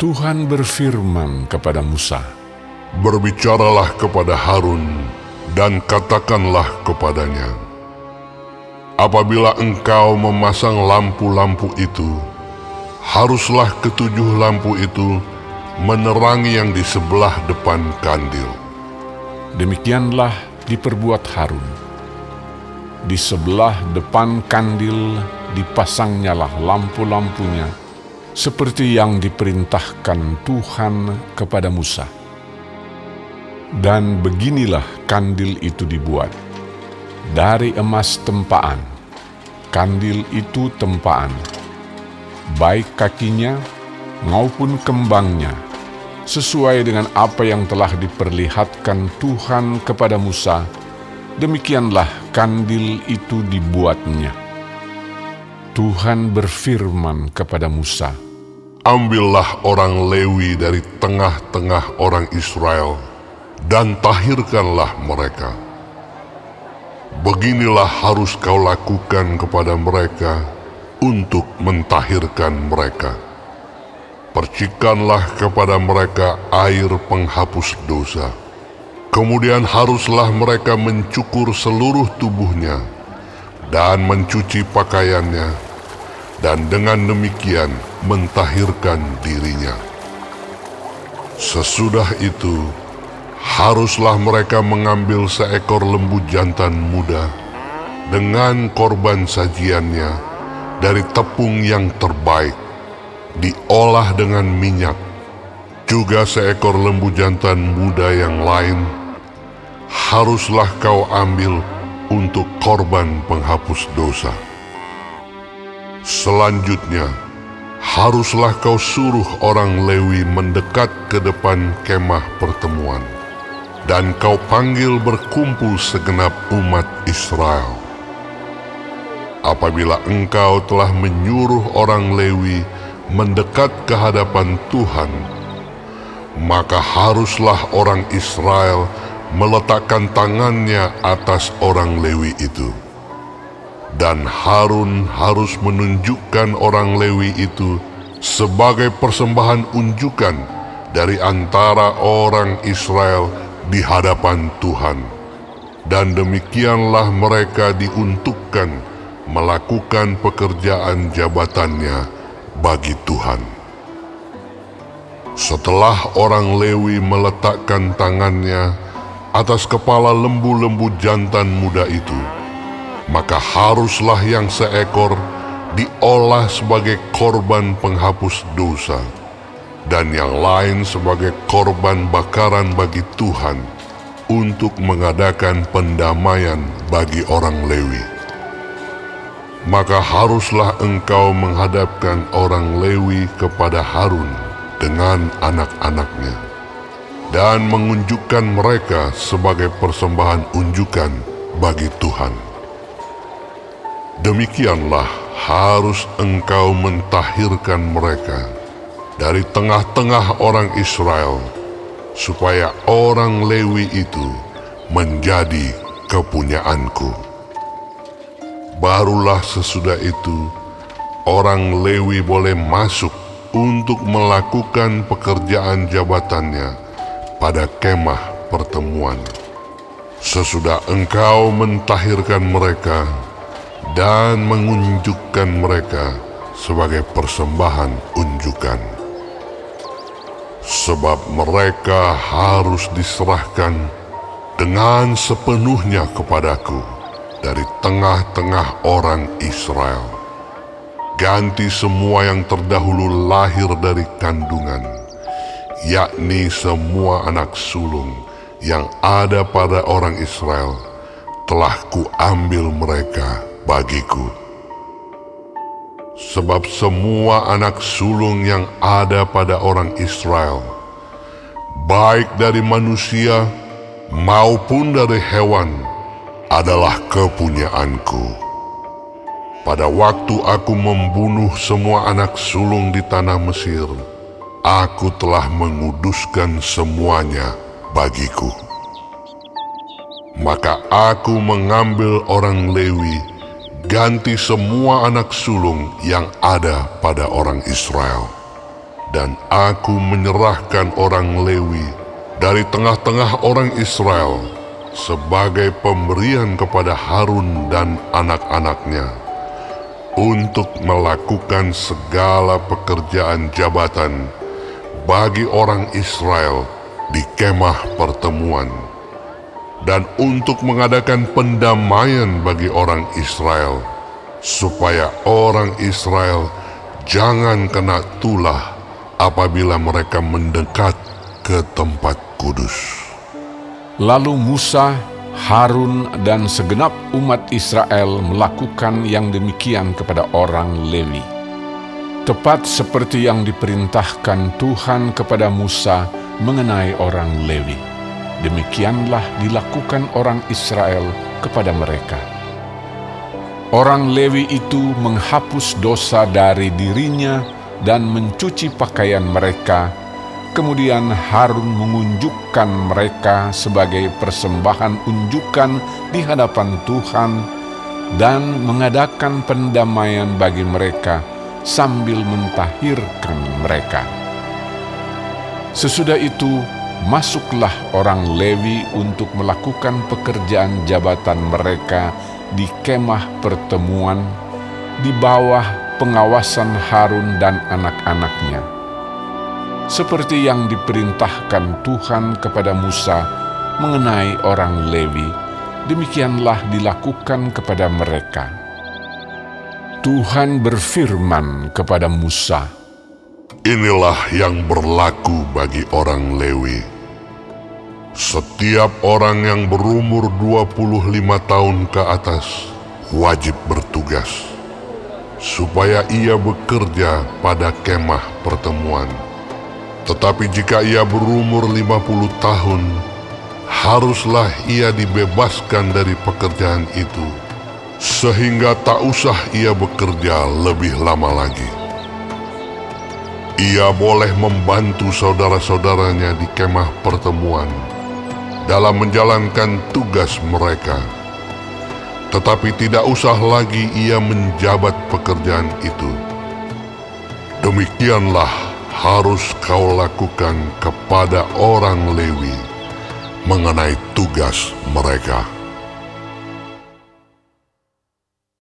Tuhan berfirman kepada Musa, Berbicaralah kepada Harun dan katakanlah kepadanya, Apabila engkau memasang lampu-lampu itu, haruslah ketujuh lampu itu menerangi yang di sebelah depan kandil. Demikianlah diperbuat Harun. Di sebelah depan kandil dipasangnyalah lampu-lampunya, seperti yang diperintahkan Tuhan kepada Musa. Dan beginilah kandil itu dibuat. Dari emas tempaan, kandil itu tempaan, baik kakinya maupun kembangnya, sesuai dengan apa yang telah diperlihatkan Tuhan kepada Musa, demikianlah kandil itu dibuatnya. Tuhan berfirman kepada Musa, Ambillah orang Lewi dari tengah-tengah orang Israel dan tahirkanlah mereka. Beginilah harus kau lakukan kepada mereka untuk mentahirkan mereka. Percikanlah kepada mereka air penghapus dosa. Kemudian haruslah mereka mencukur seluruh tubuhnya dan mencuci pakaiannya, dan dengan demikian mentahirkan dirinya. Sesudah itu, haruslah mereka mengambil seekor lembu jantan muda dengan korban sajiannya dari tepung yang terbaik, diolah dengan minyak, juga seekor lembu jantan muda yang lain, haruslah kau ambil untuk korban penghapus dosa. Selanjutnya, haruslah kau suruh orang Lewi mendekat ke depan kemah pertemuan, dan kau panggil berkumpul segenap umat Israel. Apabila engkau telah menyuruh orang Lewi mendekat ke hadapan Tuhan, maka haruslah orang Israel meletakkan tangannya atas orang Lewi itu. Dan Harun harus menunjukkan orang Lewi itu sebagai persembahan unjukan dari antara orang Israel di hadapan Tuhan. Dan demikianlah mereka diuntukkan melakukan pekerjaan jabatannya bagi Tuhan. Setelah orang Lewi meletakkan tangannya atas kepala lembu-lembu jantan muda itu, maka haruslah yang seekor diolah sebagai korban penghapus dosa, dan yang lain sebagai korban bakaran bagi Tuhan untuk mengadakan pendamaian bagi orang Lewi. Maka haruslah engkau menghadapkan orang Lewi kepada Harun dengan anak-anaknya dan mengunjukkan mereka sebagai persembahan unjukan bagi Tuhan. Demikianlah harus engkau mentahirkan mereka dari tengah-tengah orang Israel, supaya orang Lewi itu menjadi kepunyaanku. Barulah sesudah itu, orang Lewi boleh masuk untuk melakukan pekerjaan jabatannya pada kemah pertemuan. Sesudah engkau mentahirkan mereka dan mengunjukkan mereka sebagai persembahan unjukan. Sebab mereka harus diserahkan dengan sepenuhnya kepadaku dari tengah-tengah orang Israel. Ganti semua yang terdahulu lahir dari kandungan, yakni semua anak sulung yang ada pada orang Israel, telah kuambil mereka bagiku. Sebab semua anak sulung yang ada pada orang Israel, baik dari manusia maupun dari hewan, adalah kepunyaanku. Pada waktu aku membunuh semua anak sulung di tanah Mesir, aku telah menguduskan semuanya bagiku. Maka aku mengambil orang Lewi, ganti semua anak sulung yang ada pada orang Israel. dan aku menyerahkan orang Lewi dari tengah-tengah orang Israel sebagai pemberian kepada Harun dan anak-anaknya untuk melakukan segala pekerjaan jabatan bagi orang Israel di kemah pertemuan dan untuk mengadakan pendamaian bagi orang Israel supaya orang Israel jangan kena tulah apabila mereka mendekat ke tempat kudus. Lalu Musa, Harun, dan segenap umat Israel melakukan yang demikian kepada orang Lewi. Tepat seperti yang diperintahkan Tuhan kepada Musa mengenai orang Lewi. Demikianlah dilakukan orang Israel kepada mereka. Orang Lewi itu menghapus dosa dari dirinya dan mencuci pakaian mereka. Kemudian Harun mengunjukkan mereka sebagai persembahan unjukan di hadapan Tuhan dan mengadakan pendamaian bagi mereka sambil mentahirkan mereka. Sesudah itu, masuklah orang Lewi untuk melakukan pekerjaan jabatan mereka di kemah pertemuan di bawah pengawasan Harun dan anak-anaknya. Seperti yang diperintahkan Tuhan kepada Musa mengenai orang Lewi, demikianlah dilakukan kepada mereka. Tuhan berfirman kepada Musa, Inilah yang berlaku bagi orang Lewi. Setiap orang yang berumur 25 tahun ke atas wajib bertugas supaya ia bekerja pada kemah pertemuan. Tetapi jika ia berumur 50 tahun, haruslah ia dibebaskan dari pekerjaan itu, sehingga tak usah ia bekerja lebih lama lagi. Ia boleh membantu saudara-saudaranya di kemah pertemuan dalam menjalankan tugas mereka tetapi tidak usah lagi ia menjabat pekerjaan itu. Demikianlah harus kau lakukan kepada orang Lewi mengenai tugas mereka.